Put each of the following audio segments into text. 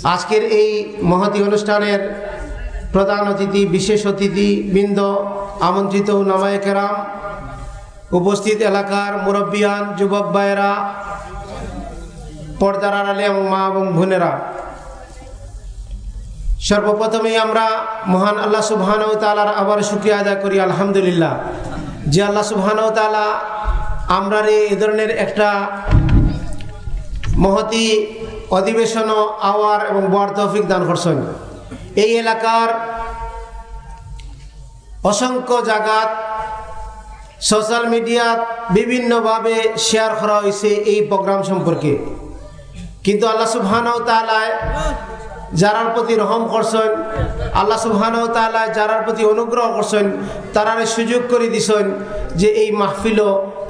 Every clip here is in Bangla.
আজকের এই মহতি অনুষ্ঠানের প্রধান অতিথি, বিশেষ অতিথি বৃন্দ, আমন্ত্রিত নামায় কেরাম, উপস্থিত এলাকার মুরব্বিয়ান, যুবক ভাইয়েরা, পর্দার আড়ালে এবং মা এবং বোনেরা। সর্বপ্রথমেই আমরা মহান আল্লাহ সুবহান তালার আবার শুক্রিয়া আদায় করি, আলহামদুলিল্লাহ। যে আল্লাহ সুবহান তালা আমরা এই ধরনের একটা মহতি অধিবেশন, আওয়ার এবং বর তৌফিক দান করছেন এই এলাকার অসংখ্য জাগাত সোশ্যাল মিডিয়াত বিভিন্নভাবে শেয়ার করা হয়েছে এই প্রোগ্রাম সম্পর্কে। কিন্তু আল্লাহ সুবহানাও যারার প্রতি রহম করছেন, আল্লাহ সুবহানাও যারার প্রতি অনুগ্রহ করছেন, তারারে সুযোগ করে দিছেন যে এই মাহফিল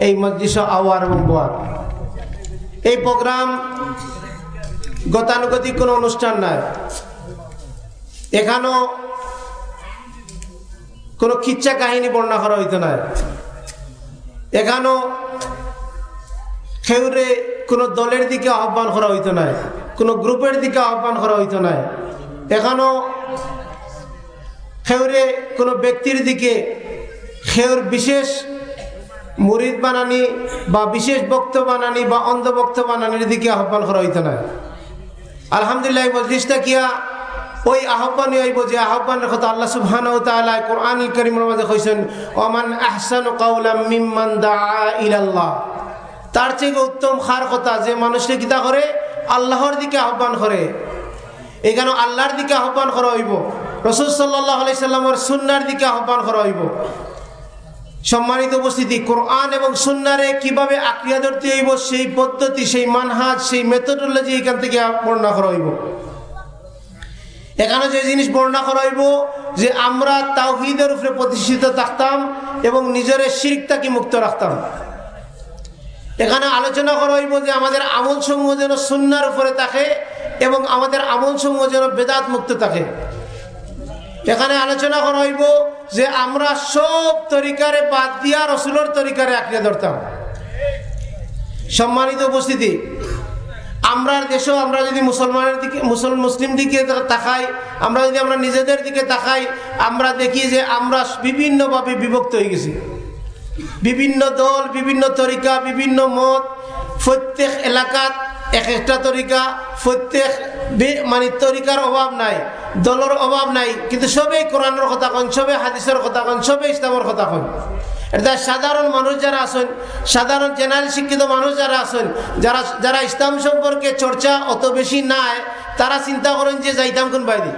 এই মজলিস আওয়ার এবং বোয়ার। এই প্রোগ্রাম গতানুগতিক কোনো অনুষ্ঠান নাই। এখানেও কোনো খিচ্চা কাহিনী বর্ণনা করা হইতো নাই। এখানেও খেউরে কোনো দলের দিকে আহ্বান করা হইতো নাই, কোনো গ্রুপের দিকে আহ্বান করা হইতো নাই। এখানেও খেউরে কোনো ব্যক্তির দিকে খেউর বিশেষ মুরিদ বানানি বা বিশেষ বক্ত বানানি বা অন্ধ বক্ত বানানির দিকে আহ্বান করা হইতো না আলহামদুলিল্লাহ মজলিসটা কিয়া? ওই আহ্বানই হইব যে আহ্বানের কথা আল্লাহ সুবহান ও তাআলা কোরআন কারীমের মধ্যে কইছেন, ওমান আহসানু কাওলাম মিম্মান দাআ ইলাল্লাহ। তার চেয়ে উত্তম খার কথা, যে মানুষকে কিতা করে, আল্লাহর দিকে আহ্বান করে। এখানে আল্লাহর দিকে আহ্বান করা হইব, রসুল সাল্লাহ আলি সাল্লামের সুন্নার দিকে আহ্বান করা হইব। সম্মানিত উপস্থিতি, কোরআন এবং সুন্নারে কীভাবে আক্রিয়া ধরতে হইব, সেই পদ্ধতি, সেই মানহাজ, সেই মেথডোলজি এখান থেকে বর্ণনা করা হইব। এখানে যে জিনিস বর্ণনা করা হইব, যে আমরা তাওহিদের উপরে প্রতিষ্ঠিত থাকতাম এবং নিজের শিরিকটাকে মুক্ত রাখতাম। এখানে আলোচনা করা হইব যে আমাদের আমল সমূহ যেন সুন্নার উপরে থাকে এবং আমাদের আমল সমূহ যেন বেদাত মুক্ত থাকে। এখানে আলোচনা করা হইব যে আমরা সব তরিকারে বাদ দিয়া রসুলোর তরিকারে আঁকড়ে ধরতাম। সম্মানিত উপস্থিতি আমরা দেশেও আমরা যদি মুসলমানের দিকে, মুসল মুসলিম দিকে তাকাই, আমরা যদি আমরা নিজেদের দিকে তাকাই, আমরা দেখি যে আমরা বিভিন্নভাবে বিভক্ত হয়ে গেছি। বিভিন্ন দল, বিভিন্ন তরিকা, বিভিন্ন মত, প্রত্যেক এলাকাত এক একটা তরিকা, প্রত্যেক মানে তরিকার অভাব নাই, দলের অভাব নাই, কিন্তু সবেই কোরআনের কথা কন সবে হাদিসের কথা কন সবে ইসলামের কথা কন। এটা সাধারণ মানুষ যারা আছেন, সাধারণ জেনারেল শিক্ষিত মানুষ যারা আছেন, যারা যারা ইসলাম সম্পর্কে চর্চা অত বেশি নাই, তারা চিন্তা করেন যে যাইতাম কোন বাইরে।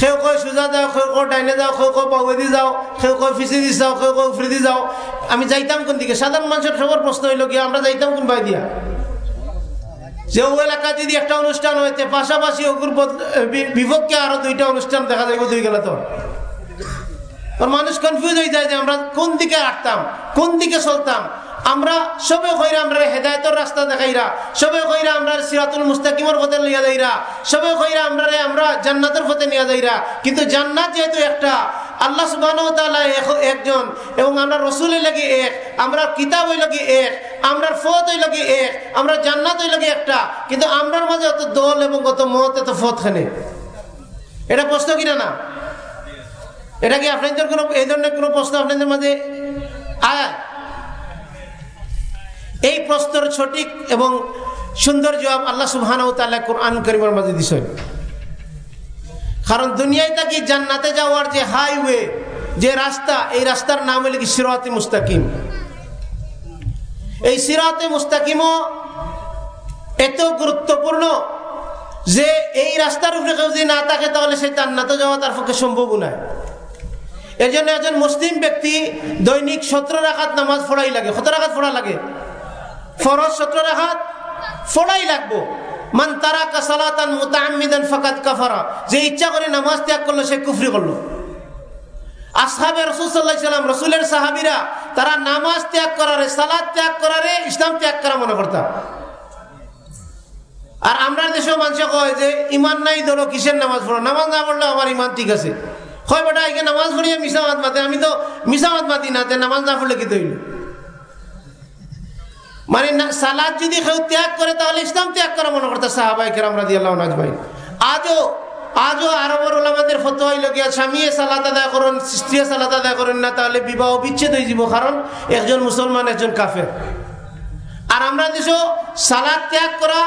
সেও কয়, সোজা যাও সেও কয়, ডাইনে যাও সেও কয় পাওয়েদি যাও, সেও কয়, ফিসি দি যাও, সেও কয় উফরি দি যাও, আমি যাইতাম কোন দিকে? সাধারণ মানুষের সবার প্রশ্ন হইল গিয়ে আমরা যাইতাম কোন বাই দিয়া যে ও এলাকা যদি একটা অনুষ্ঠান হয়েছে পাশাপাশি ওগুর বিপক্ষে আরও দুইটা অনুষ্ঠান দেখা যায় দুই গেলে তো। মানুষ কনফিউজ হয়ে যায় যে আমরা কোন দিকে আটতাম, কোন দিকে চলতাম। আমরা সবে কইরা আমরা হেদায়তের রাস্তা দেখাইরা, সবে কইরা আমরা সিরাতুল মুস্তাকিমর পথে লিয়া যাইরা, সবে কইরা আমরা আমরা জান্নাতের পথে নিয়ে যাইরা। কিন্তু জান্নাত যেহেতু একটা, আল্লাহ সুবাহ একজন এবং আমরা রসুলের লাগে এক, আমরা কিতাব হইল কি এক, আমরা ফত হইল কি এক, আমরা জান্নাত হইল কি একটা, কিন্তু আমরার মাঝে অত দল এবং অত মত, এত ফত খানে এটা প্রশ্ন কিনা না? এটা কি আপনাদের কোনো এই ধরনের কোনো প্রশ্ন আপনাদের মাঝে? আয় এই প্রশ্নের সঠিক এবং সুন্দর জবাব আল্লাহ সুবহান কোরআন করিমের মাঝে দিছেন কারণ দুনিয়ায় থাকি জান্নাতে যাওয়ার যে হাইওয়ে যে রাস্তা, এই রাস্তার নাম হলো কি সিরাতে মুস্তাকিম। এই সিরাতে মুস্তাকিমও এত গুরুত্বপূর্ণ যে এই রাস্তার উপরে কেউ যদি না থাকে তাহলে সেই জান্নাতে যাওয়া তার পক্ষে সম্ভব নয়। এর জন্য একজন মুসলিম ব্যক্তি দৈনিক সতেরো রাখাত নামাজ ফোড়াই লাগে। কত রাখাত ফোড়া লাগে? ফরজ সতেরো রাখাত, ফোড়াই লাগবো। মান তারা কাসালাতান মুতাআম্মিদান ফাকাত কাফারা। যে ইচ্ছা করে নামাজ ত্যাগ করল, সে কুফরি করল। আসহাবে রসুল রসুলের সাহাবিরা, তারা নামাজ ত্যাগ করারে সালাদ ত্যাগ করারে, ইসলাম ত্যাগ করা মনে করতাম। আর আমরা দেশেও মানুষ কয় যে, ইমান নাই ধরো, কিসের নামাজ পড়ো? নামাজ না পড়লে আমার ইমান ঠিক আছে। হয় বেটা, একে নামাজ পড়িয়ে মিসামাত মাতে আমি তো মিসামাত মাতি না নামাজ না পড়লে কি তৈল মানে সালাদ যদি কেউ ত্যাগ করে, তাহলে ইসলাম ত্যাগ করা মনে করতে সাহাবাই কেরাম রাজি আল্লাহ নাজমাই আজও আজও আরবর ওলামাদের ফতো হইল গিয়া স্বামীয়ে সালাদ আদায় করেন, স্ত্রী সালাদ আদায় করেন না, তাহলে বিবাহ বিচ্ছেদ হয়ে যাব কারণ একজন মুসলমান, একজন কাফের। আর আমরা দেশ সালাদ ত্যাগ করা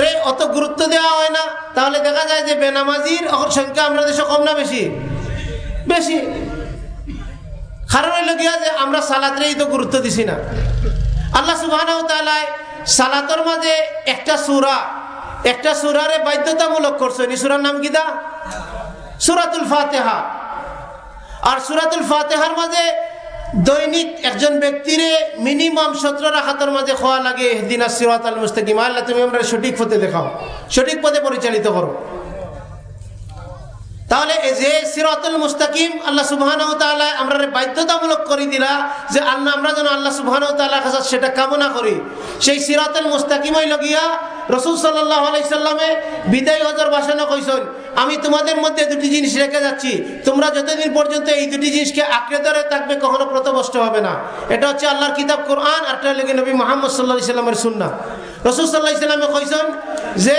রে অত গুরুত্ব দেওয়া হয় না, তাহলে দেখা যায় যে বেনামাজির সংখ্যা আমরা দেশে কম না বেশি? বেশি। কারণ হইল গিয়া যে আমরা সালাদরে তো গুরুত্ব দিছি না। আল্লাহ সুবাহ সালাতর মাঝে একটা সুরা, একটা সুরারে বাধ্যতামূলক করছে নি সুরার নাম কিদা সুরাতুল ফাতেহা। আর সুরাতুল ফাতেহার মাঝে দৈনিক একজন ব্যক্তির মিনিমাম সতেরো রাখাতের মাঝে খোয়া লাগে। দিন সিরাত আল মুস্তাকিম। আল্লাহ তুমি আমরা সঠিক পথে দেখাও, সঠিক পথে পরিচালিত করো। তাহলে যে সিরাতুল মুস্তাকিম, আল্লাহ সুবহান আমরা বাধ্যতামূলক করে দিলা যে আল্লাহ, আমরা যেন আল্লাহ সুবহান কাছে সেটা কামনা করি। সেই সিরাতুল মুস্তাকিমই লগিয়া রসুল সাল্লাহ আলাইসাল্লামে বিদায় হজর বাসানো কইসন, আমি তোমাদের মধ্যে দুটি জিনিস রেখে যাচ্ছি। তোমরা যতদিন পর্যন্ত এই দুটি জিনিসকে আঁকড়ে ধরে থাকবে, কখনো প্রতবষ্ট হবে না। এটা হচ্ছে আল্লাহর কিতাব কোরআন, আর লেগে নবী মোহাম্মদ সাল্লাহ ইসলামের সুন্না রসুল সাল্লাহ ইসলামে কইসন যে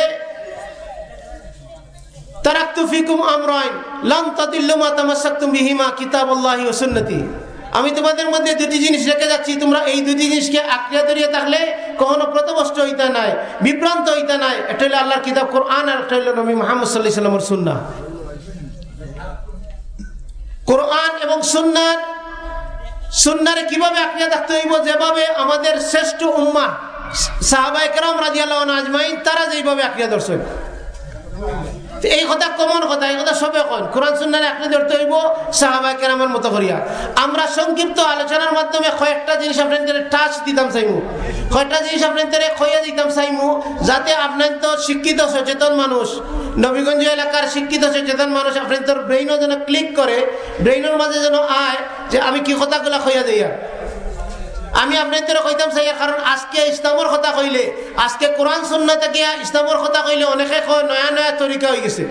আমি তোমাদের মধ্যে দুটি জিনিস রেখে যাচ্ছি, তোমরা এই দুটি জিনিসকে আঁকড়িয়া ধরিয়ে থাকলে কখনো প্রতবষ্ট হইতে নাই, বিভ্রান্ত হইতে নাই। একটা হইলে আল্লাহর কিতাব কোরআন, আর একটা হইল নবী সাল্লামর সুন্না কোরআন এবং সুন্নার সুন্নারে কীভাবে আঁকড়িয়া থাকতে হইব? যেভাবে আমাদের শ্রেষ্ঠ উম্মা সাহাবাই কেরাম রাজিয়াল্লাহ আজমাইন, তারা যেইভাবে আঁকড়িয়া দর্শক এই কথা কমন কথা, এই কথা সবে কন কোরআন সুন্নারে আপনি ধরতে হইব সাহাবাই কেরামের মতো করিয়া। আমরা সংক্ষিপ্ত আলোচনার মাধ্যমে কয়েকটা জিনিস আপনাদের টাচ দিতাম চাইমু। কয়েকটা জিনিস আপনাদের খইয়া দিতাম চাইমু, যাতে আপনার তো শিক্ষিত, সচেতন মানুষ, নবীগঞ্জ এলাকার শিক্ষিত, সচেতন মানুষ আপনাদের ব্রেইনও যেন ক্লিক করে ব্রেইনের মাঝে যেন আয়, যে আমি কি কথাগুলা খইয়া দিয়া আমি আপনাদের কইতাম চাই কারণ আজকে ইসলামর কথা কইলে, আজকে কোরআন সুন্না থেকে ইসলামর কথা কইলে অনেকে কয় নয়া নয়া তরিকা হয়ে গেছে।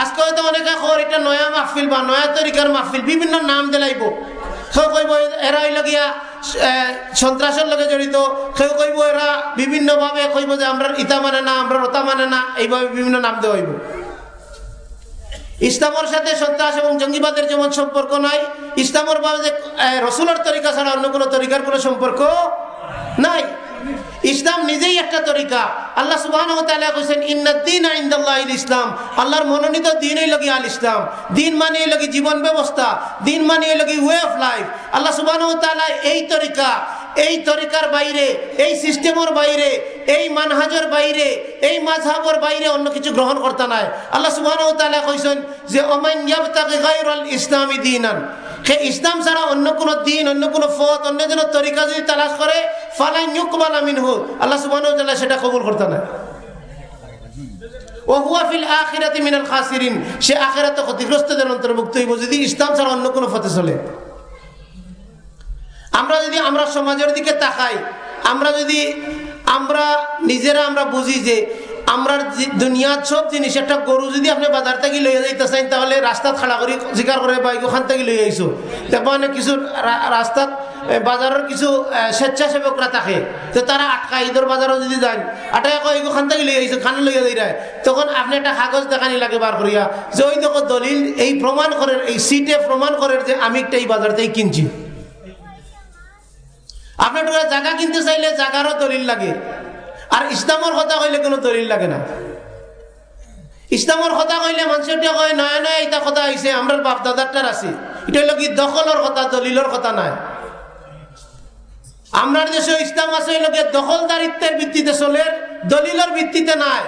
আজকে হয়তো অনেকে কয় এটা নয়া মাহফিল বা নয়া তরিকার মাহফিল, বিভিন্ন নাম দিলাইব। কেউ কইব এরা হইল গিয়া সন্ত্রাসের লগে জড়িত। কেউ কইব এরা বিভিন্নভাবে কইব যে, আমরা ইতা মানে না, আমরা রতা মানে না, এইভাবে বিভিন্ন নাম দেওয়া হইব। ইসলামের সাথে সন্ত্রাস এবং জঙ্গিবাদের যেমন সম্পর্ক নাই, ইসলামের ভাবে রসুলের তরিকা ছাড়া অন্য কোনো তরিকার কোনো সম্পর্ক নাই। ইসলাম নিজেই একটা তরিকা। আল্লাহ সুবাহ ইসলাম। আল্লাহর মনোনীত দিনই লগি আল ইসলাম। দিন মানে লগি জীবন ব্যবস্থা দিন মানে লগি ওয়ে অফ লাইফ আল্লাহ সুবাহ এই তরিকা এই তরিকার বাইরে, এই সিস্টেমের বাইরে, এই মানহাজের বাইরে, এই মাঝহাবর বাইরে অন্য কিছু গ্রহণ করতে নাই। আল্লাহ সুবাহ কইছেন যে ইসলামী দিন সে ইসলাম ছাড়া অন্য কোন দিন, অন্য কোন ফত অন্য যেন তরিকা যদি তালাশ করে ফালাই নিউকবাল আমিন হোক আল্লাহ সুবাহ সেটা কবুল করতে নাই। সে আখেরাতে ক্ষতিগ্রস্তদের অন্তর্ভুক্ত হইব যদি ইসলাম ছাড়া অন্য কোনো ফতে চলে। আমরা যদি আমরা সমাজের দিকে তাকাই, আমরা যদি আমরা নিজেরা আমরা বুঝি যে আমরা দুনিয়ার সব জিনিস, একটা গরু যদি আপনি বাজার থেকে লইয়া যাইতে চান তাহলে রাস্তাত খাড়া করি জিকার করে বাইক ওখান থেকে লই আইসো। দেখব মানে কিছু রাস্তাত বাজারের কিছু স্বেচ্ছাসেবকরা থাকে তো তারা আটকা, ঈদের বাজারও যদি যান আটাই কয় ওখান থেকে লই আইসো, খানে লইয়া যাই তখন আপনি একটা কাগজ দেখানি লাগে বার করিয়া, যে ওই দলিল, এই প্রমাণ করেন এই সিটে প্রমাণ করেন যে আমি একটা এই বাজার থেকে কিনছি। আপনার জায়গা কিনতে চাইলে জায়গারও দলিল লাগে। আর ইসলামর কথা কইলে কোনো দলিল লাগে না। ইসলামর কথা কইলে মানুষের কয়, নয় নয়, এটা কথা হয়েছে আমরা বাপ দাদারটার আছে। এটা হলো কি দখলের কথা, দলিলের কথা নাই। আমরা দেশে ইসলাম আছে লোকে দখলদারিত্বের ভিত্তিতে চলে, দলিলের ভিত্তিতে নাই।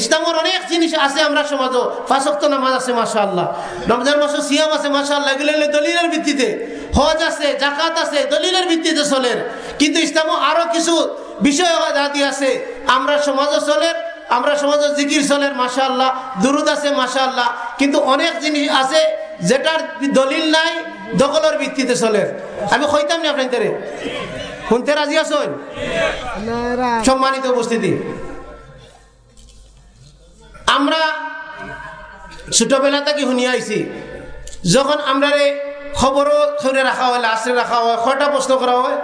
ইসলামের অনেক জিনিস আছে আমরা সমাজও। ফাঁসক্ত নামাজ আছে মাসা আল্লাহ রমজান মাসে সিয়াম আছে মাসা আল্লাহ এগুলো দলিলের ভিত্তিতে। হজ আছে জাকাত আছে, দলিলের ভিত্তিতে চলের কিন্তু ইসলাম আরও কিছু বিষয় আছে। আমরা সমাজও চলের আমরা সমাজের জিকির চলের মাসা আল্লাহ দুরুদ আছে মাসা আল্লাহ কিন্তু অনেক জিনিস আছে, যেটার দলিল নাই, দখলের ভিত্তিতে চলের আমি কইতাম না আপনাদের শুনতে রাজি আছেন সম্মানিত উপস্থিতি। আমরা ছোটবেলা থেকে শুনিয়ে যখন আমরা খবরও খেলে রাখা হয় লাস্টে রাখা হয়, কয়টা প্রশ্ন করা হয়?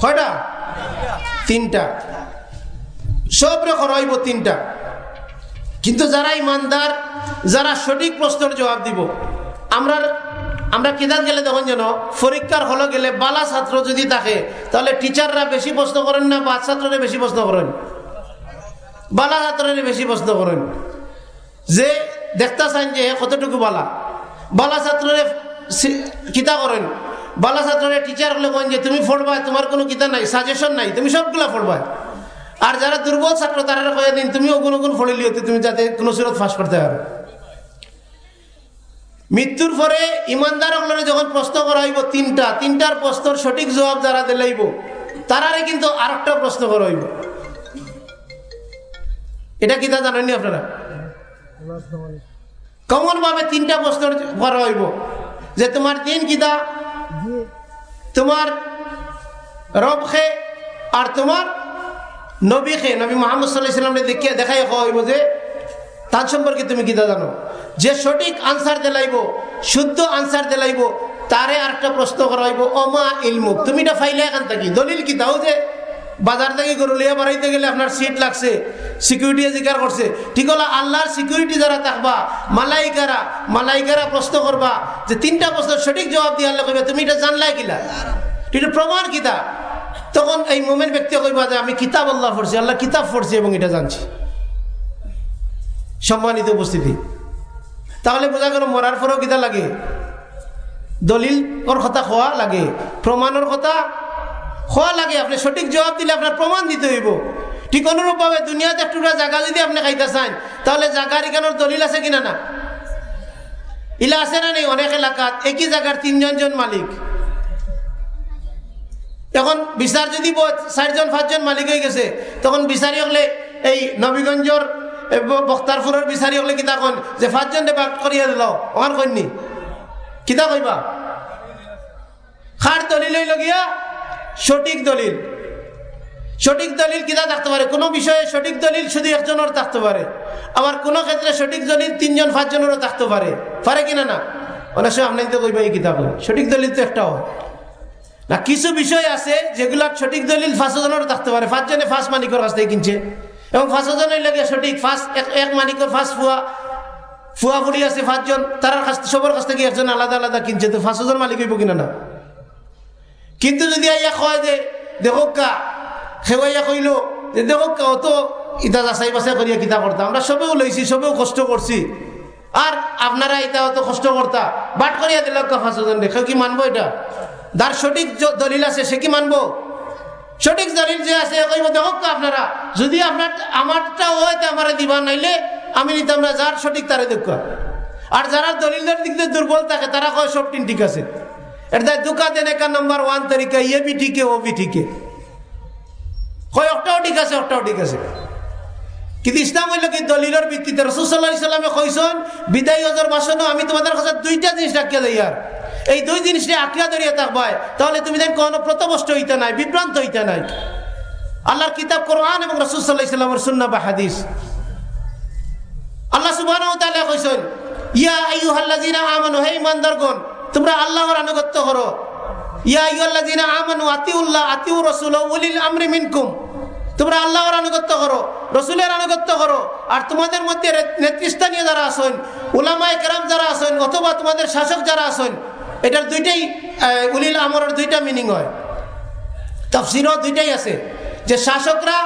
কয়টা? তিনটা। সবরে হরাইব তিনটা। কিন্তু যারা ইমানদার, যারা সঠিক প্রশ্নের জবাব দিব, আমরা আমরা কিতাব গেলে তখন যেন পরীক্ষার হলো গেলে বালা ছাত্র যদি থাকে, তাহলে টিচাররা বেশি প্রশ্ন করেন না বা ছাত্ররা বেশি প্রশ্ন করেন? বালা ছাত্ররা বেশি প্রশ্ন করেন। যে দেখতে চান যে কতটুকু বালা। বালা ছাত্ররে কিতা করেন। বালা ছাত্ররে টিচার হলে কেন যে তুমি পড়বা তোমার কোনো কিতা নাই সাজেশন নাই তুমি সবগুলা পড়বা আর যারা দুর্বল ছাত্র তারা কয়ে দিন তুমি ওগুন ওগুন ফড়িলিও তুমি যাতে কোনো সুরত ফাঁস করতে পারো। মৃত্যুর পরে ইমানদার যখন প্রশ্ন করা হইব তিনটা তিনটার প্রশ্নের সঠিক জবাব যারা দিলাইব তারারে কিন্তু আর একটা প্রশ্ন করা হইব। এটা কিতা জানেননি আপনারা? কমন ভাবে তিনটা প্রশ্ন করা হইব। যে তোমার দিন কিতা? তোমার রব খে আর তোমার নবী খে নবী মোহাম্মদ সাল্লাহ ইসলামে দেখিয়ে দেখাই হইব যে তার সম্পর্কে তুমি কিতা জানো? যে সঠিক আনসার দিলাইব শুদ্ধ আনসার দিলাইব তারে আরেকটা প্রশ্ন করা হইব অমা ইলমুক? তুমি এটা ফাইলে এখান থাকি। দলিল কি তাও যে বাজার থেকে গরু লিয়া বাড়াইতে গেলে আপনার সিট লাগছে সিকিউরিটি জিকার করছে, ঠিক হলো আল্লাহর সিকিউরিটি যারা থাকবা, মালাইকারা মালাইকারা প্রশ্ন করবা যে তিনটা প্রশ্ন সঠিক জবাব দিয়ে আল্লাহ তুমি এটা জানলাই কিলা? এটা প্রমাণ কিতা তখন এই মোমেন্ট ব্যক্তি কইবা যে, আমি কিতাব আল্লাহ পড়ছি, আল্লাহ কিতাব পড়ছি এবং এটা জানছি। সম্মানিত উপস্থিতি। তাহলে বোঝা গেল মরার পরেও কিতা লাগে? দলিল ওর কথা খোয়া লাগে, প্রমাণের কথা খোয়া লাগে, আপনি সঠিক জবাব দিলে আপনার প্রমাণ দিতে হইব। ঠিক অনুরূপভাবে দুনিয়াতে একটু জায়গা যদি আপনি খাইতে চান তাহলে জায়গার এখানোর দলিল আছে কিনা না? ইলা আছে না নেই? অনেক এলাকাত একই জায়গার তিনজন জন মালিক। এখন বিচার যদি চারজন, পাঁচজন মালিক হয়ে গেছে, তখন বিচারি হলে এই নবীগঞ্জর বক্তারপুরের বিচারি হলে কিতা কন? যে পাঁচজন বাক করিয়া দিল ওখান কইনি কিতা কইবা? খার দলিল লগিয়া সঠিক দলিল। সঠিক দলিল কিনা থাকতে পারে? কোনো বিষয়ে সঠিক দলিল শুধু একজনের থাকতে পারে। আবার কোনো ক্ষেত্রে সঠিক দলিল তিনজন, পাঁচজনেরও থাকতে পারে। পারে কিনা না? অনেক সময় আপনাকে তো কইবা এই কিতাব সঠিক দলিল তো একটাও। না, কিছু বিষয় আছে যেগুলো সঠিক দলিল পাঁচজনেরও থাকতে পারে। পাঁচজনে ফার্স্ট মালিকের কাছ থেকে কিনছে। এবং পাঁচজনের লাগে সঠিক ফার্স্ট এক মালিকের ফার্স্ট ফুয়া ফুয়া ফুড়ি আছে পাঁচজন। তার কাছ, সবার কাছ থেকে একজন আলাদা আলাদা কিনছে। তো পাঁচজন মালিক হইব কিনা না? কিন্তু যদি আইয়া কয় যে দেখো কা সেবাইয়া কইল, যে দেখো কা অত ইটা যাচাই বাছাই করিয়া কিতা করতা আমরা সবেও লইছি, সবেও কষ্ট করছি আর আপনারা এটা অত কষ্ট করতা বাট করিয়া দিল পাঁচজন দেখে কি মানবো এটা? যার সঠিক দলিল আছে, সে কি মানবো? সঠিক দলিল যে আছে কইব দেখো আপনারা, যদি আপনার আমারটা হয় আমার দিবা, নাইলে আমি নিতাম না, যার সঠিক তারে দেখ আর যারা দলিলের দিক দিয়ে দুর্বল থাকে, তারা কয়, সব টিন ঠিক আছে। এটা দুকা দেনে কা নাম্বার ওয়ান তরিকা ইয়ে বি ঠিকে ও বি ঠিকে কয় একটাও ঠিক আছে একটাও ঠিক আছে। কিন্তু ইসলাম হইল কি দলিলের ভিত্তিতে। রসুল্লাহ ইসলামে কইসন, বিদায় হজর বাসনও আমি তোমাদের কাছে দুইটা জিনিস রাখিয়া দিই আর। এই দুই জিনিস নিয়ে আঁকড়া ধরিয়া থাকবাই। তাহলে তুমি দেখ কোনো প্রতবষ্ট হইতে নাই, বিভ্রান্ত হইতে নাই। আল্লাহর কিতাব কোরআন এবং রসুল্লাহ ইসলামের সুন্না বা হাদিস। আল্লাহ সুবাহ কইসন, ইয়া আইয়ুহাল্লাযিনা আমানু, হে ইমানদারগণ তোমরা আল্লাহর আনুগত্য করো। তোমরা আল্লাহর করো, রসুলের করো। আর তোমাদের মধ্যে নেতৃস্থানীয় যারা যারা অথবা তোমাদের শাসক যারা এটার দুইটাই দুইটা মিনিং হয়। দুইটাই আছে। যে শাসকরা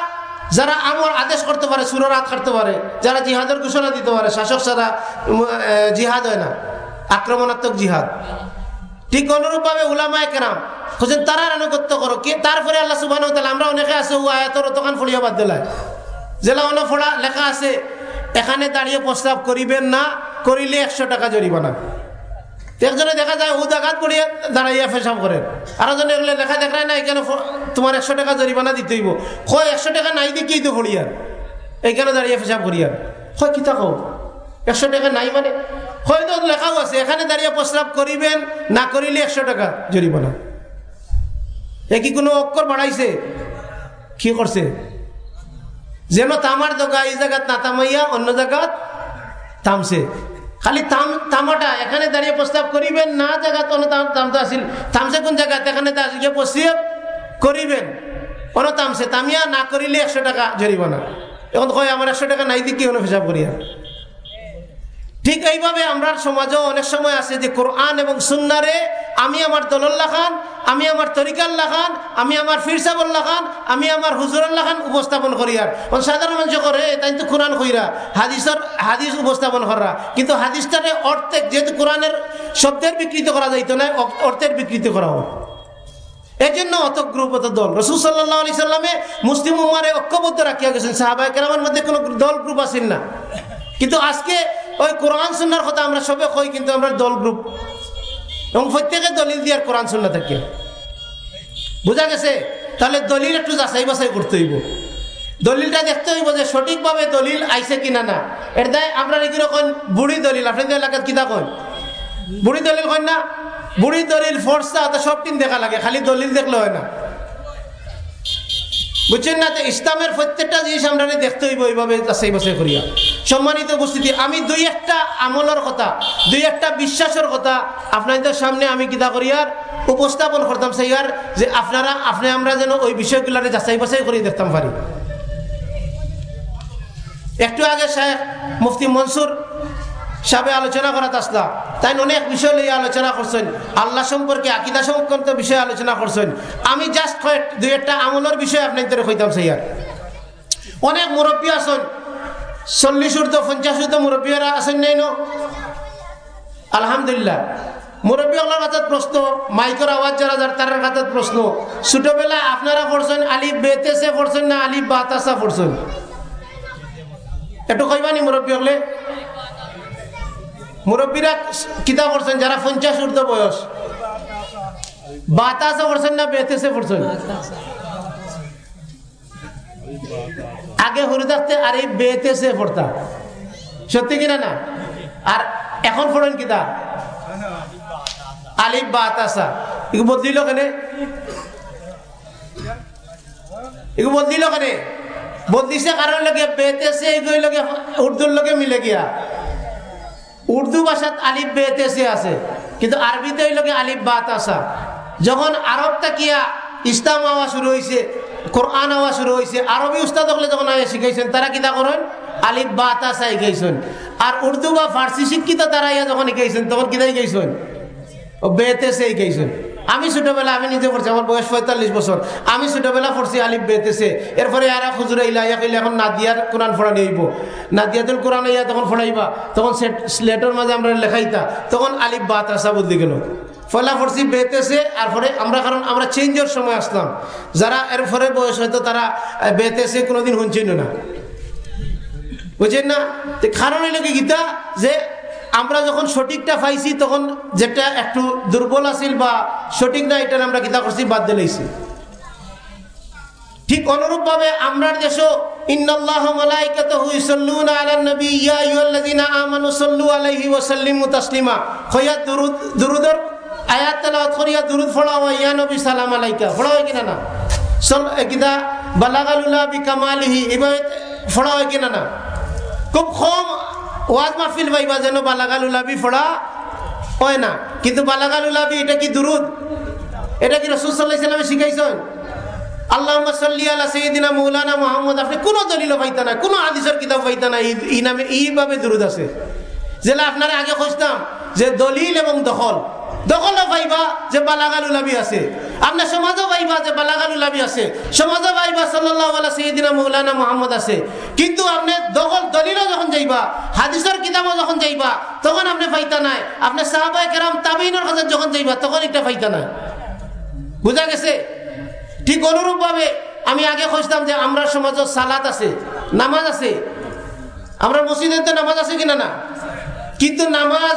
যারা আমর আদেশ করতে পারে সুরের হাত কাটতে পারে, যারা জিহাদের ঘোষণা দিতে পারে, শাসক ছাড়া জিহাদ হয় না। আক্রমণাত্মক জিহাদ। ঠিক অনুরূপভাবে উলামায় কেরাম খুঁজেন তারা আনুগত্য করো। কি তারপরে আল্লাহ সুবাহ আমরা অনেকে আছে, ও আয়াতর দোকান ফলিয়া বাদ দিলায়। জেলা অনেক ফোড়া লেখা আছে, এখানে দাঁড়িয়ে প্রস্তাব করিবেন না, করিলে একশো টাকা জরিমানা। একজনে দেখা যায় জাগাত পড়িয়ে দাঁড়াইয়া ফেসাব করেন। আরও জনে এগুলো লেখা দেখায় না, এখানে তোমার একশো টাকা জরিমানা দিতে হইব। কয়, একশো টাকা নাই দেখি তো ফড়িয়ার। এইখানে দাঁড়িয়ে ফেসাব করিয়ার। হয় কি থাকো একশো টাকা নাই মানে হয়তো লেখাও আছে, এখানে দাঁড়িয়ে প্রস্রাব করিবেন, না করিলে একশো টাকা জরিমানা। এ কি কোনো অক্ষর বাড়াইছে কি করছে? যেন তামার দোকা এই জায়গাত না তামাইয়া, অন্য জায়গাত থামছে খালি তাম তামাটা, এখানে দাঁড়িয়ে প্রস্তাব করিবেন, না জায়গা তো তামটা আসিল থামছে কোন জায়গাতে? এখানে গিয়ে পশ্চিম করিবেন কোনো তামছে। তামিয়া না করিলে একশো টাকা জরিমানা। এখন কয়, আমার একশো টাকা নাই দিকে কোনো হিসাব করিয়া? ঠিক এইভাবে আমরা সমাজেও অনেক সময় আছে যে কোরআন এবং সুন্নারে আমি আমার দলল্লা খান, আমি আমার তরিকাল্লা খান, আমি আমার ফিরসাবল্লা খান, আমি আমার হুজুরাল্লা খান উপস্থাপন করি আর। সাধারণ মানুষ করে, তাই তো কোরআন কইরা, হাদিসের হাদিস উপস্থাপন করা। কিন্তু হাদিসটারে অর্থে যেহেতু কোরআনের শব্দের বিকৃত করা যাইতো না অর্থের বিকৃত করা হয় এই জন্য অত গ্রুপ অত দল। রসুল সাল্লাহ আলি সাল্লামে মুসলিম উম্মারে ঐক্যবদ্ধ রাখিয়া গেছেন। সাহাবাহ কেরামের মধ্যে কোনো দল গ্রুপ আসেন না। কিন্তু আজকে ওই কোরআন সুন্নার কথা আমরা সবে কই, কিন্তু আমরা দল গ্রুপ এবং প্রত্যেকে দলিল দিয়ে আর কোরআন সুন্না থাকে বোঝা গেছে? তাহলে দলিল একটু যাচাই বাছাই করতে হইব। দলিলটা দেখতে হইব যে সঠিকভাবে দলিল আইছে কিনা না। এর দায় আমরা এরকম বুড়ি দলিল। আপনাদের এলাকার কিতা কন বুড়ি দলিল কন না? বুড়ি দলিল, ফর্সা, তো সব দিন দেখা লাগে, খালি দলিল দেখলে হয় না। বুঝছেন না তো ইসলামের প্রত্যেকটা জিনিস আমরা দেখতে হইব এইভাবে যাচাই বাছাই করিয়া। সম্মানিত উপস্থিতি, আমি দুই একটা আমলের কথা, দুই একটা বিশ্বাসের কথা আপনাদের সামনে আমি কিতা করিয়ার উপস্থাপন করতাম সেইয়ার যে আপনারা, আপনি আমরা যেন ওই বিষয়গুলারে যাচাই বাছাই করে দেখতাম পারি। একটু আগে শেখ মুফতি মনসুর সাবে আলোচনা করা আসলা। তাই অনেক বিষয় লইয়া আলোচনা করছেন। আল্লাহ সম্পর্কে আকিদা সংক্রান্ত বিষয়ে আলোচনা করছেন। আমি জাস্ট দুই একটা আমলের বিষয় আপনাদের কইতাম সেইয়ার অনেক মুরব্বী আছেন। চল্লিশ ঊর্ধ্ব পঞ্চাশ ঊর্ধ্ব মুরব্বীরা আছেন নাই ন? আলহামদুলিল্লাহ। মুরব্বী হলার কাছে প্রশ্ন, মাইকর আওয়াজ যারা যার, তার কাছে প্রশ্ন। ছোটবেলায় আপনারা পড়ছেন আলিফ বেতেসে পড়ছেন না আলিফ বাতাসা পড়ছেন একটু কইবানি মুরব্বী হলে? মুরব্বীরা কিতা করছেন যারা পঞ্চাশ ঊর্ধ্ব বয়স। বাতাসে পড়ছেন না বেতেসে পড়ছেন? আগে হরে থাকতে আর এই বেতেসে পড়তাম। সত্যি কিনা না? আর এখন পড়েন কিতা? আলিফ বাতাসা। এগুলো বদলিল কেনে? এগুলো বদলিল কেনে? বদলিছে কারণ লগে বেতেসে লগে উর্দুর লগে মিলে গিয়া। উর্দু ভাষাত আলিফ বেতেসে আছে, কিন্তু আরবিতে ওই লোকে আলিফ বাত আসা যখন আরব তাকিয়া ইসলাম আওয়া শুরু হয়েছে কোরআন আওয়া শুরু হয়েছে আরবি উস্তাদ হলে যখন আগে শিখাইছেন, তারা কিতা করেন? আলিফ বাত আসা শিখাইছেন। আর উর্দু বা ফার্সি শিক্ষিত তারা ইয়া যখন শিখাইছেন, তখন কিতা শিখাইছেন? ও বেতেসে শিখাইছেন। আমি ছোটবেলা আমি নিজে পড়ছি, আমার বয়স পঁয়তাল্লিশ বছর। আমি ছোটবেলা পড়ছি আলিফ বেতেছে। এরপরে এরা খুচরা ইলা ইয়া কইলে এখন নাদিয়ার কোরআন ফোড়ানি হইব। নাদিয়াতুল কোরআন ইয়া তখন ফোড়াইবা। তখন স্লেটের মাঝে আমরা লেখাইতা। তখন আলিফ বাত আসা বদলি গেল। ফলা পড়ছি বেতেছে আর পরে আমরা কারণ আমরা চেঞ্জের সময় আসলাম। যারা এর পরে বয়স হয়তো তারা বেতেছে, কোনোদিন শুনছিল না। বুঝছেন না? কারণ হইল কি গীতা? যে আমরা যখন সঠিকটা পাইছি, তখন যেটা একটু দুর্বল আছিল বা সঠিক না, এটা আমরা কিতা করছি বাদ দিলাইছি ঠিক অনুরূপ ভাবে আমরার দেশও, ইন্নাল্লাহ ইয়া আলাইহি তাসলিমা। খয়া দুরুদ, দুরুদর দুরুদ সালাম কিনা না সল বালাগালুলা না? খুব কম ওয়াজ মাহফিল পাইবা যেন বালাগাল উলাবি ফোড়া হয় না। কিন্তু বালাগাল উলাবি, এটা কি দুরুদ? এটা কি রসুল সাল্লাহ সাল্লামে শিখাইছেন? আল্লাহ মৌলানা আপনি কোনো না কোনো নামে আছে। আগে যে দলিল এবং দখল। পাইবা যে বালাগাল আছে। আপনার সমাজও পাইবা যে বালাগাল উলাবি আছে। সমাজও পাইবা সাল্লাহ আলা সঈদিনা মৌলানা মোহাম্মদ আছে। কিন্তু আপনি দখল, দলিলও যখন যাইবা, হাদিসের কিতাবও যখন যাইবা, তখন আপনি পাইতা নাই। আপনি সাহাবাই কেরাম তাবিনের কাছে যখন যাইবা, তখন এটা পাইতা নাই। বুঝা গেছে? ঠিক অনুরূপ ভাবে আমি আগে খুঁজতাম যে আমরা সমাজের সালাত আছে, নামাজ আছে। আমরা মসজিদের তো নামাজ আছে কিনা না? কিন্তু নামাজ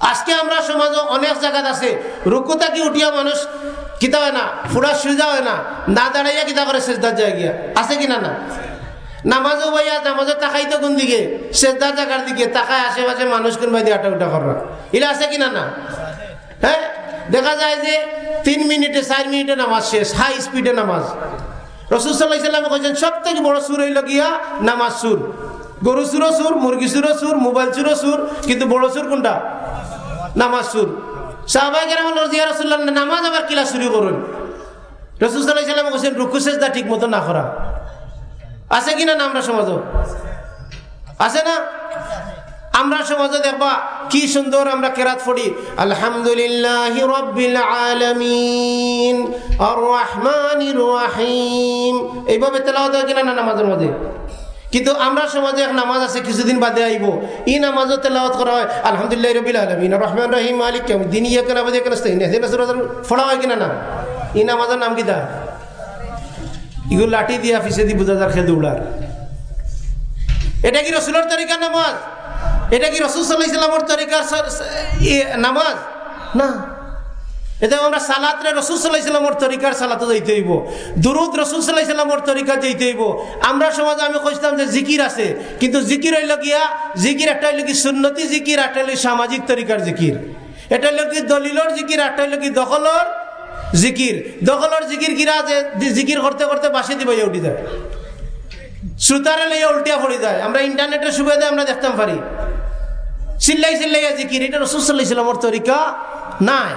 আজকে আমরা সমাজে অনেক জায়গাত আছে, রুকুতা কি উঠিয়া মানুষ কিতা হয় না ফুড়া সুজা হয় না না দাঁড়াইয়া কিতা করে শেষদার যায় গিয়া। আছে কিনা না নামাজও ভাইয়া নামাজও তাকাই তো কোন দিকে সেদার জায়গার দিকে তাকায় আশেপাশে মানুষ কোন বাইরে আটা উঠা করা এরা আছে কিনা না হ্যাঁ দেখা যায় যে তিন মিনিটে চার মিনিটে নামাজ শেষ, হাই স্পিডে নামাজ। রসুল সাল্লাহ সাল্লামে কইছেন সব থেকে বড় সুর হইল গিয়া নামাজ সুর গরু সুরো সুর মুরগি সুরো সুর মোবাইল সুরো সুর কিন্তু বড় সুর কোনটা? নামাজ সুর নামাজ কিলা করুন। ঠিক মতো না করা। আছে কিনা না আমরা আছে না? আমরা কি সুন্দর আমরা পড়ি। আলহামদুলিল্লাহ এইভাবে তেলাওয়াত হয় কিনা না নামাজের মধ্যে? কিন্তু আমরা সমাজে এক নামাজ আছে, কিছুদিন বাদে আইব। ই নামাজও তেলাওয়াত করা হয়। আলহামদুলিল্লাহ রবিল আলমিন। রহমান রহিম, মালিক কেমন দিন ইয়ে কেনা বাদে কেনা ফোড়া হয় কিনা না? ই নামাজের নাম কিতা এগুলো লাঠি দিয়া ফিসে দি বুঝা যার খেল দৌড়ার এটা কি রসুলের তরিকার নামাজ? এটা কি রসুল সাল্লাহ ইসলামর তরিকার নামাজ? না। এটা আমরা সালাতরে রসুল সাল্লাহ ইসলামর তরিকার সালাতে যাইতে হইব। দুরুদ রসুল সাল্লাহ ইসলামর তরিকা যাইতে হইব। আমরা সমাজে আমি কইতাম যে জিকির আছে, কিন্তু জিকির হইল গিয়া, জিকির একটা হইল কি সুন্নতি জিকির একটা হইল সামাজিক তরিকার জিকির। এটা হইল কি দলিলর জিকির একটা হইল কি দখলর জিকির। দখলর জিকির কিরা যে জিকির করতে করতে বাসে দিব উঠি যায় শ্রোতারে লইয়া উল্টিয়া পড়ে যায়। আমরা ইন্টারনেটের সুবিধা আমরা দেখতাম পারি। চিল্লাই চিল্লাইয়া জিকির, এটা রসুল্লাহ ইসলামর তরিকা নাই।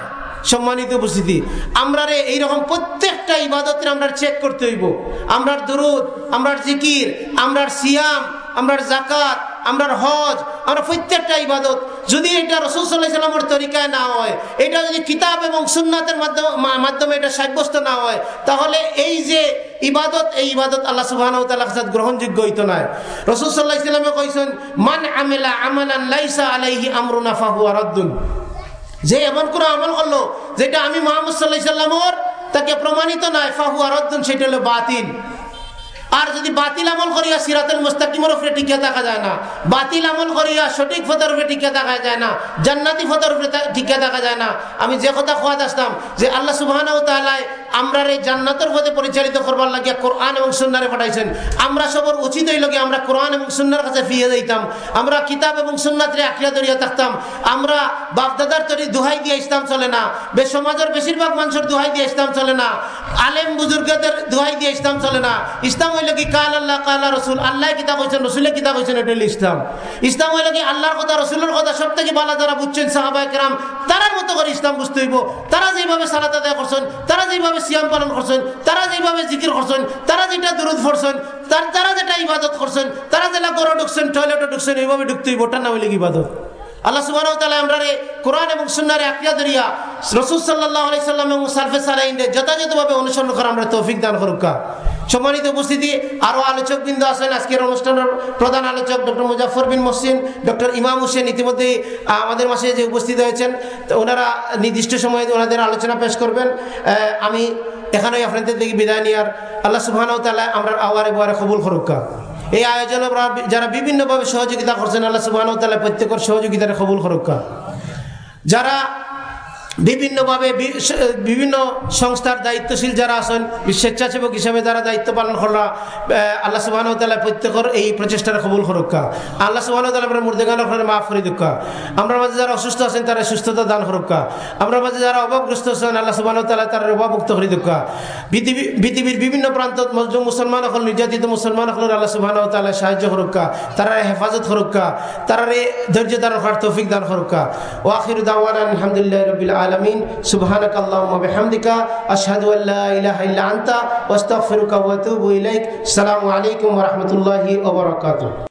সম্মানিত উপস্থিতি। আমরা রে এইরকম প্রত্যেকটা ইবাদতের আমরা চেক করতে হইব। আমরার দরুদ, আমরার জিকির, আমরার সিয়াম, আমরার জাকাত আমরার হজ, আমরা প্রত্যেকটা ইবাদত। যদি এটা রসুল সাল্লাহামের তরিকায় না হয়, এটা যদি কিতাব এবং সুন্নাতের মাধ্যমে এটা সাব্যস্ত না হয়, তাহলে এই যে ইবাদত, এই ইবাদত আল্লাহ সুবাহ গ্রহণযোগ্য হইতো নয় রসুল সাল্লাহ ইসলামে কইছেন, মান আমেলা আমালান লাইসা আলাইহি আমরুনা ফাহু আরাদ্দুন যে এমন কোনো আমল করল, যেটা আমি মোহাম্মদ সাল্লাহ তাকে প্রমাণিত নয় ফাহু আরাদ্দুন সেটা হলো বাতিল। আর যদি বাতিল আমল করিয়া সিরাতুল মুস্তাকিমের উপরে টিকে দেখা যায় না, বাতিল আমল করিয়া সঠিক ফতের উপরে টিকে দেখা যায় না, জান্নাতি ফতের উপরে টিকে দেখা যায় না, আমি যে কথা খোয়াদ আসতাম যে আল্লাহ সুবাহ আমরা এই জান্নাতের পথে পরিচালিত করবার লাগিয়া কোরআন এবং সুন্নারে পাঠাইছেন। আমরা সবর উচিত হইল কি আমরা কোরআন এবং সুন্নার কাছে ফিরে যাইতাম। আমরা কিতাব এবং সুন্নাতরে আঁকড়িয়া ধরিয়া থাকতাম। আমরা বাপদাদার তৈরি দোহাই দিয়ে ইসলাম চলে না। বে সমাজের বেশিরভাগ মানুষের দুহাই দিয়ে ইসলাম চলে না। আলেম বুজুর্গদের দোহাই দিয়ে ইসলাম চলে না। ইসলাম হইল কি কাল আল্লাহ, কাল রসুল। আল্লাহ কিতাব হয়েছেন রসুলের কিতাব হয়েছেন এটা হইল ইসলাম। ইসলাম হইল কি আল্লাহর কথা, রসুলের কথা সব থেকে ভালো যারা বুঝছেন সাহাবাই কেরাম, তারার মতো করে ইসলাম বুঝতে হইব। তারা যেভাবে সালাত আদায় করছেন, তারা যেভাবে সিয়াম পালন করছেন, তারা যেভাবে জিকির করছেন, তারা যেটা দূরত ফরছেন তার যেটা ইবাদত করছেন, তারা যেটা গড়ে ঢুকছেন টয়লেটে ঢুকছেন, এইভাবে ঢুকতে ওটার নাম হইলে ইবাদত? আল্লাহ সুবাহ আমরা কোরআন এবং সুন্নারে আকিয়া দরিয়া রসুল সাল্লাহ আলাইসাল্লাম এবং সালফে সালাইনে যথাযথভাবে অনুসরণ করা আমরা তৌফিক দান করুকা সম্মানিত উপস্থিতি আরও আলোচকবৃন্দ আছেন। আজকের অনুষ্ঠানের প্রধান আলোচক ডক্টর মুজাফর বিন মসিন ডক্টর ইমাম হোসেন ইতিমধ্যে আমাদের মাসে যে উপস্থিত হয়েছেন ওনারা নির্দিষ্ট সময়ে ওনাদের আলোচনা পেশ করবেন। আমি এখানে আপনাদের থেকে বিদায় নিয়ার আল্লাহ সুবাহ তালা আমরা আওয়ারে বোয়ারে কবুল করুকা। এই আয়োজনে যারা বিভিন্নভাবে সহযোগিতা করছেন, আল্লাহ সুবাহ তালা প্রত্যেকের সহযোগিতার কবুল করুকা। যারা বিভিন্নভাবে বিভিন্ন সংস্থার দায়িত্বশীল যারা আছেন স্বেচ্ছাসেবক হিসাবে যারা দায়িত্ব পালন করা আল্লাহ সুবাহ তাল্লাহ প্রত্যেকের এই প্রচেষ্টার কবুল করুকা আল্লাহ সুবাহ তাল্লাহ মুর্দেগান মাফ করে দুঃখা আমরা মাঝে যারা অসুস্থ আছেন, তারা সুস্থতা দান করুকা আমরা মাঝে যারা অভাবগ্রস্ত আছেন, আল্লাহ সুবাহ তাল্লাহ তারা অভাবমুক্ত করে দুঃখা পৃথিবীর বিভিন্ন প্রান্ত মুসলমান হল, নির্যাতিত মুসলমান হল, আল্লাহ সুবাহ তাল্লাহ সাহায্য করুকা তারা হেফাজত করুকা তারা ধৈর্য দান করার তৌফিক দান করুকা ও আখির দাওয়ান আলহামদুলিল্লাহ রবিল আলমিন সুবহানাক আল্লাহুম্মা বিহামদিকা, আশহাদু আল্লা ইলাহা ইল্লা আনতা ওয়াস্তাগফিরুকা ওয়া আতুবু ইলাইক। আসসালামু আলাইকুম ওয়া রাহমাতুল্লাহি ওয়া বারাকাতুহু।